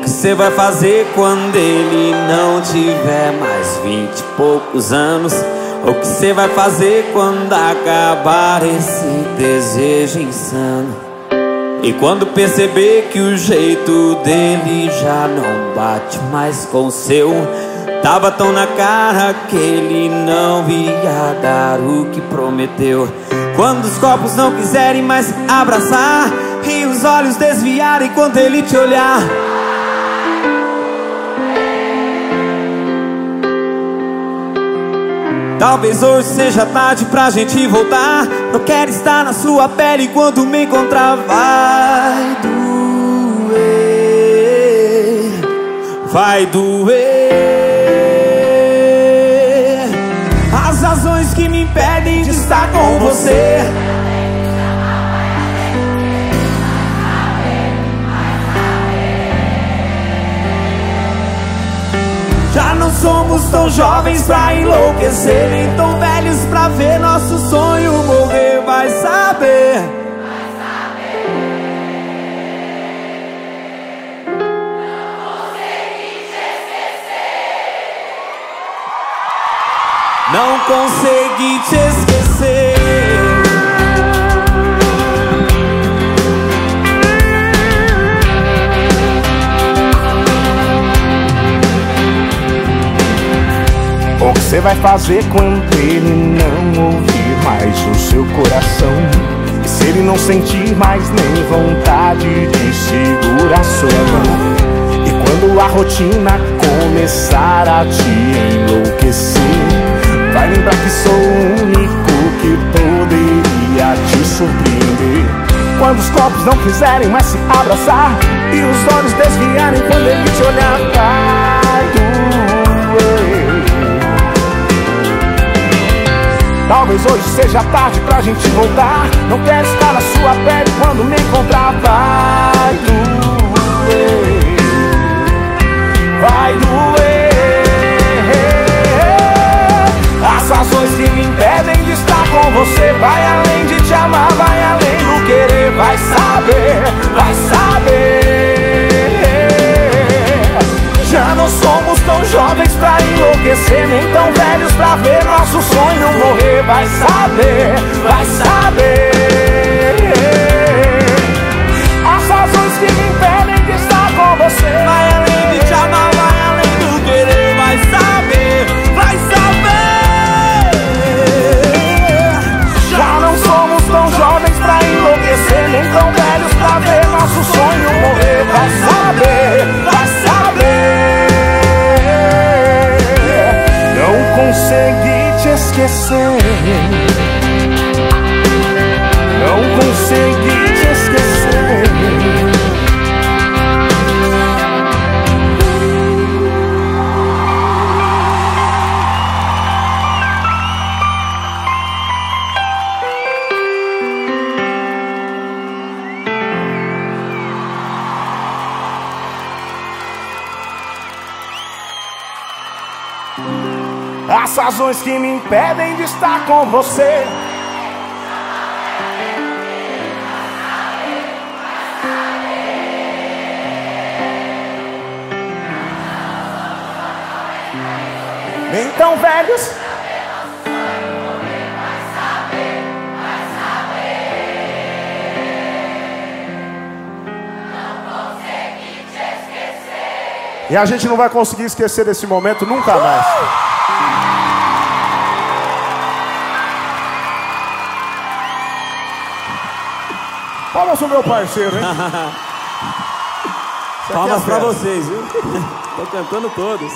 você vai fazer quando ele não tiver mais vinte e poucos anos? O que você vai fazer quando acabar esse desejo insano? E quando perceber que o jeito dele já não bate mais com o seu Tava tão na cara que ele não ia dar o que prometeu Quando os copos não quiserem mais abraçar E os olhos desviarem quando ele te olhar Talvez hoje seja tarde pra gente voltar. Não quero estar na sua pele quando me encontrar. Vai doer Vai doer. As razões que me impedem de estar com você somos tão jovens pra enlouquecer, nem tão velhos pra ver nosso sonho morrer. Vai saber. Vai saber. Não consegui te esquecer. Não consegui te esquecer. Você vai fazer quando ele não ouvir mais o seu coração? E se ele não sentir mais nem vontade de segurar sua mão? E quando a rotina começar a te enlouquecer, vai lembrar que sou o único que poderia te surpreender. Quando os corpos não quiserem mais se abraçar e os olhos desviarem quando ele te olhar, vai Talvez hoje seja tarde pra gente voltar. Não quero estar na sua pele quando me encontrar. Vai doer, vai doer. As razões que me impedem de estar com você. Vai pra ver nosso sonho morrer. Vai saber, vai saber. Esquecer. Não consegui As razões que me impedem de estar com você. Nem tão velhos. E a gente não vai conseguir esquecer desse momento nunca mais. Palmas pro meu parceiro, hein? Aqui é Palmas pra vocês, viu? Tô cantando todos.